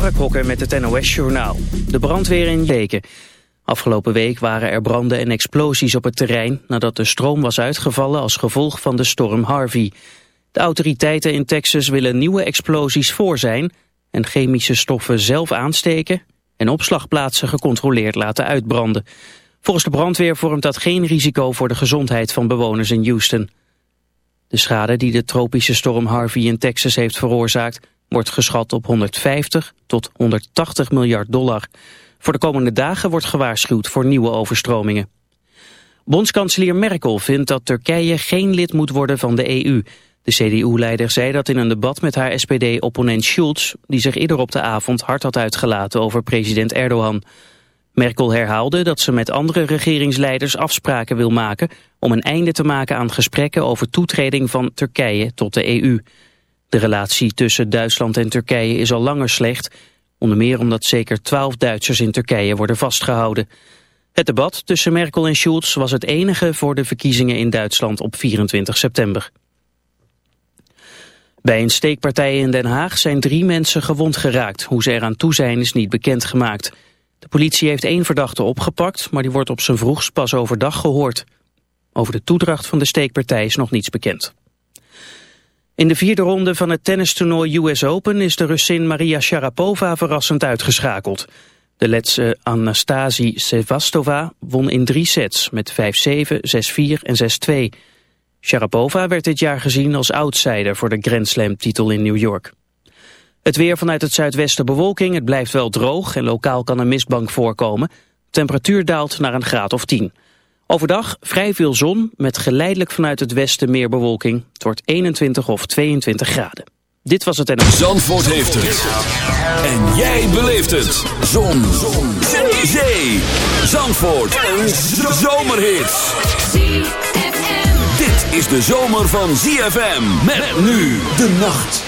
Mark met het NOS Journaal. De brandweer in Leken. Afgelopen week waren er branden en explosies op het terrein... nadat de stroom was uitgevallen als gevolg van de storm Harvey. De autoriteiten in Texas willen nieuwe explosies voor zijn... en chemische stoffen zelf aansteken... en opslagplaatsen gecontroleerd laten uitbranden. Volgens de brandweer vormt dat geen risico voor de gezondheid van bewoners in Houston. De schade die de tropische storm Harvey in Texas heeft veroorzaakt wordt geschat op 150 tot 180 miljard dollar. Voor de komende dagen wordt gewaarschuwd voor nieuwe overstromingen. Bondskanselier Merkel vindt dat Turkije geen lid moet worden van de EU. De CDU-leider zei dat in een debat met haar SPD-opponent Schulz... die zich eerder op de avond hard had uitgelaten over president Erdogan. Merkel herhaalde dat ze met andere regeringsleiders afspraken wil maken... om een einde te maken aan gesprekken over toetreding van Turkije tot de EU. De relatie tussen Duitsland en Turkije is al langer slecht, onder meer omdat zeker twaalf Duitsers in Turkije worden vastgehouden. Het debat tussen Merkel en Schulz was het enige voor de verkiezingen in Duitsland op 24 september. Bij een steekpartij in Den Haag zijn drie mensen gewond geraakt. Hoe ze eraan toe zijn is niet bekendgemaakt. De politie heeft één verdachte opgepakt, maar die wordt op zijn vroegst pas overdag gehoord. Over de toedracht van de steekpartij is nog niets bekend. In de vierde ronde van het tennistoernooi US Open is de Russin Maria Sharapova verrassend uitgeschakeld. De Letse Anastasie Sevastova won in drie sets met 5-7, 6-4 en 6-2. Sharapova werd dit jaar gezien als outsider voor de Grand Slam titel in New York. Het weer vanuit het zuidwesten bewolking, het blijft wel droog en lokaal kan een mistbank voorkomen. Temperatuur daalt naar een graad of 10. Overdag vrij veel zon, met geleidelijk vanuit het westen meer bewolking. Het wordt 21 of 22 graden. Dit was het en... Zandvoort heeft het. En jij beleeft het. Zon. zon. Zee. Zandvoort. Een zomerhit. Dit is de zomer van ZFM. Met nu de nacht.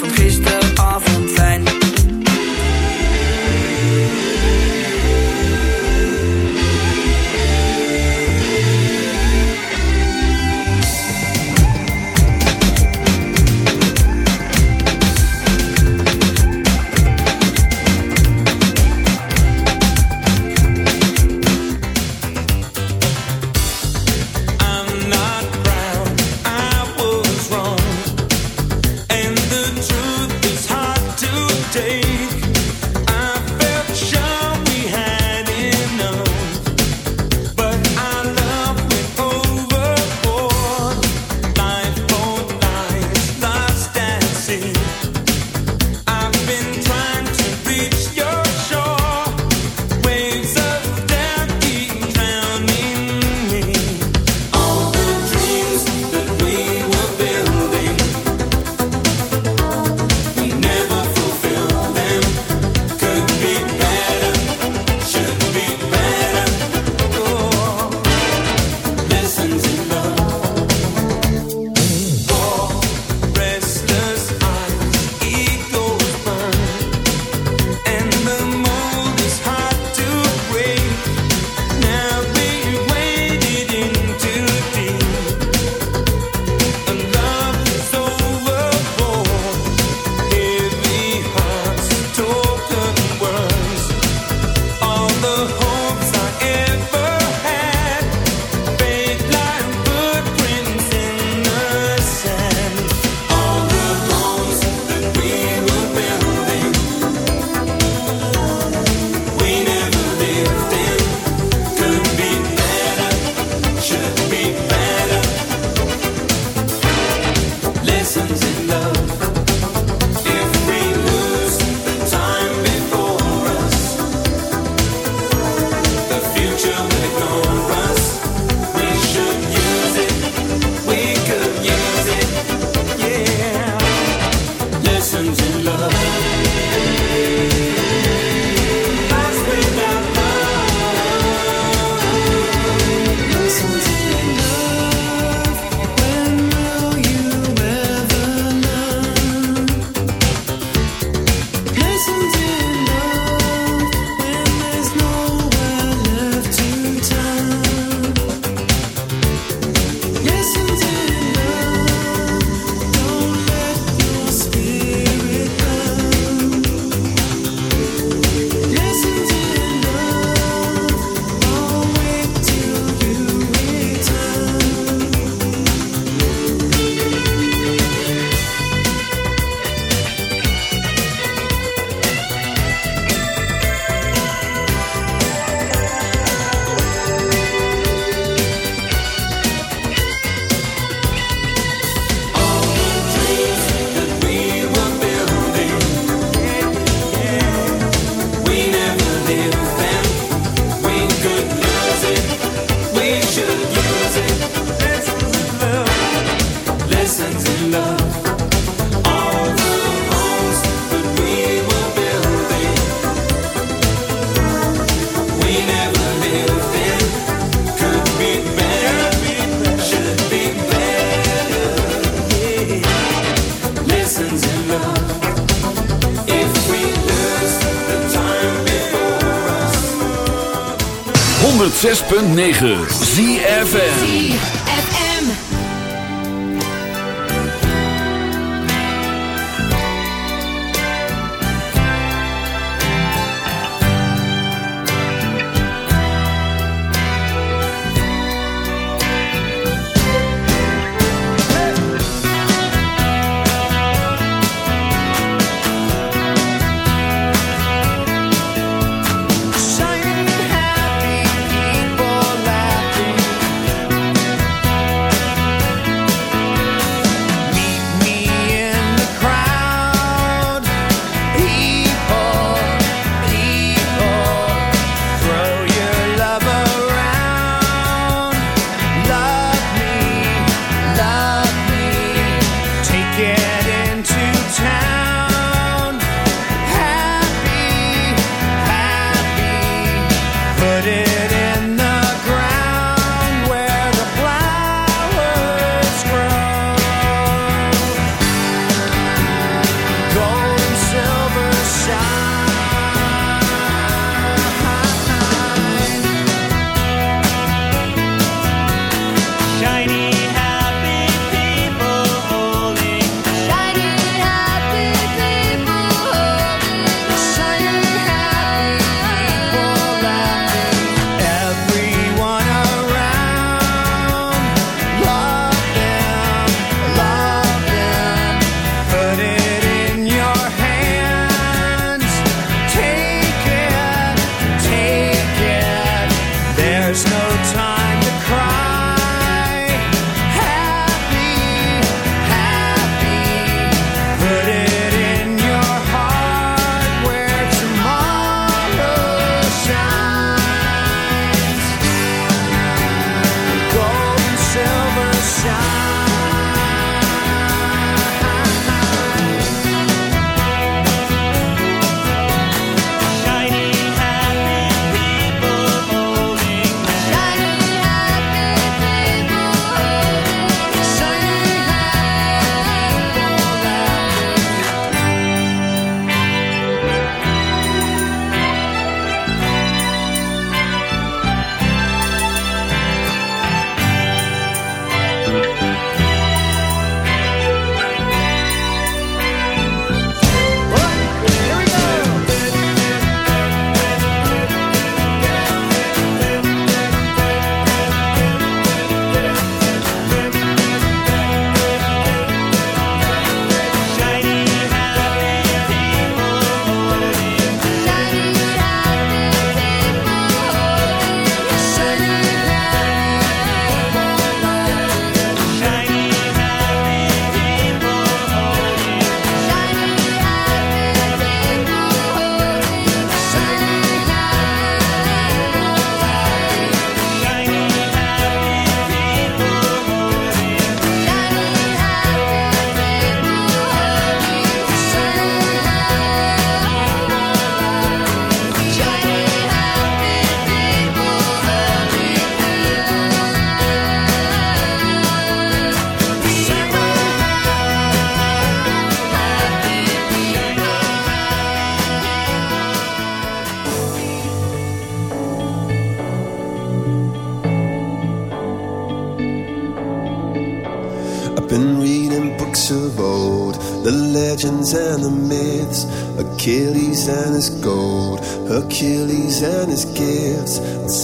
106.9 ZFN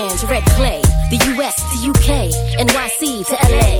Flange, Red Clay, the US to UK, NYC to LA.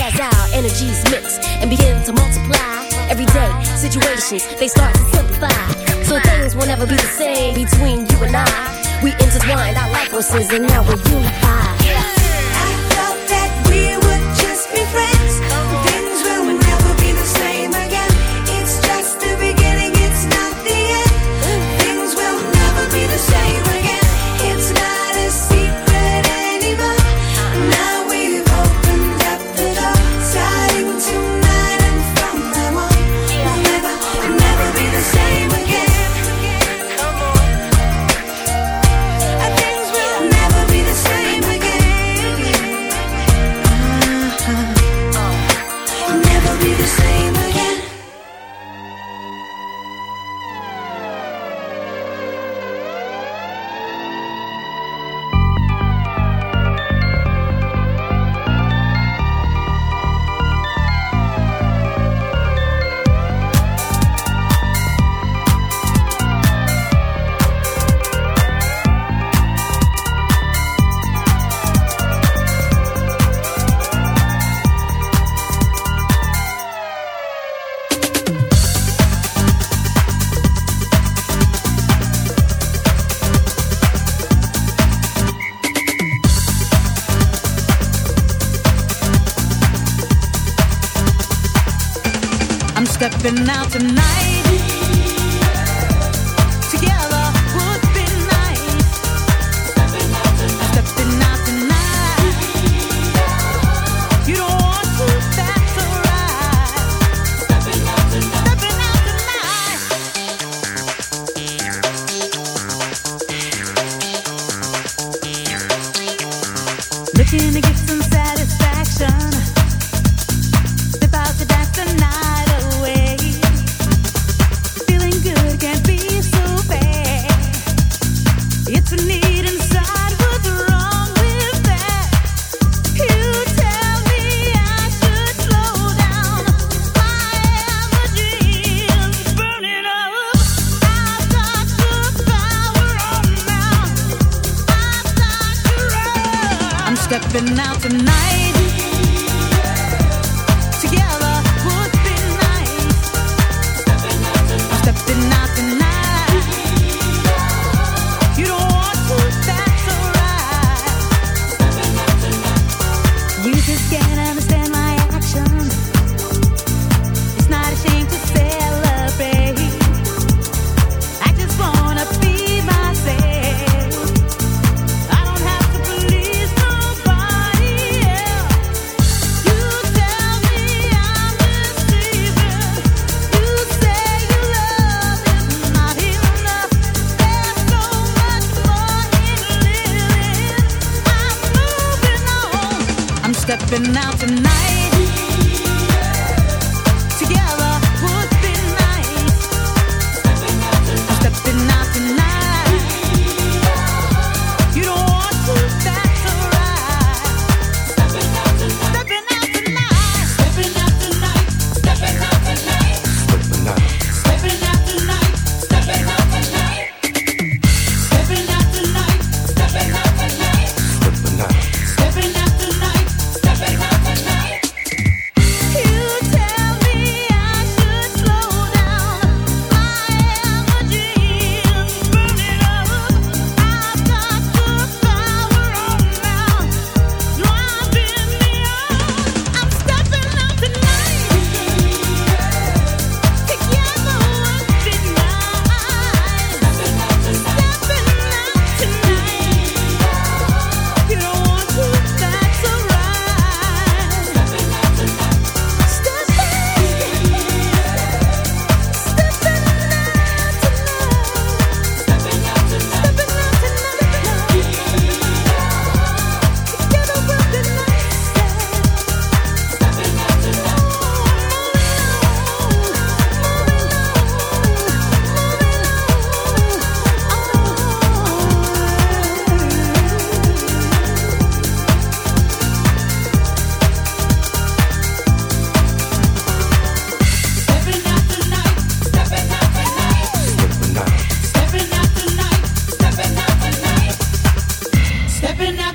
as our energies mix and begin to multiply. Every day, situations, they start to simplify. So things will never be the same between you and I. We intertwined our life forces and now we're unified.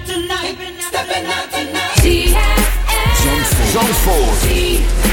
out tonight. Stepping out tonight. G-F-M. Zandvoort. Zandvoort.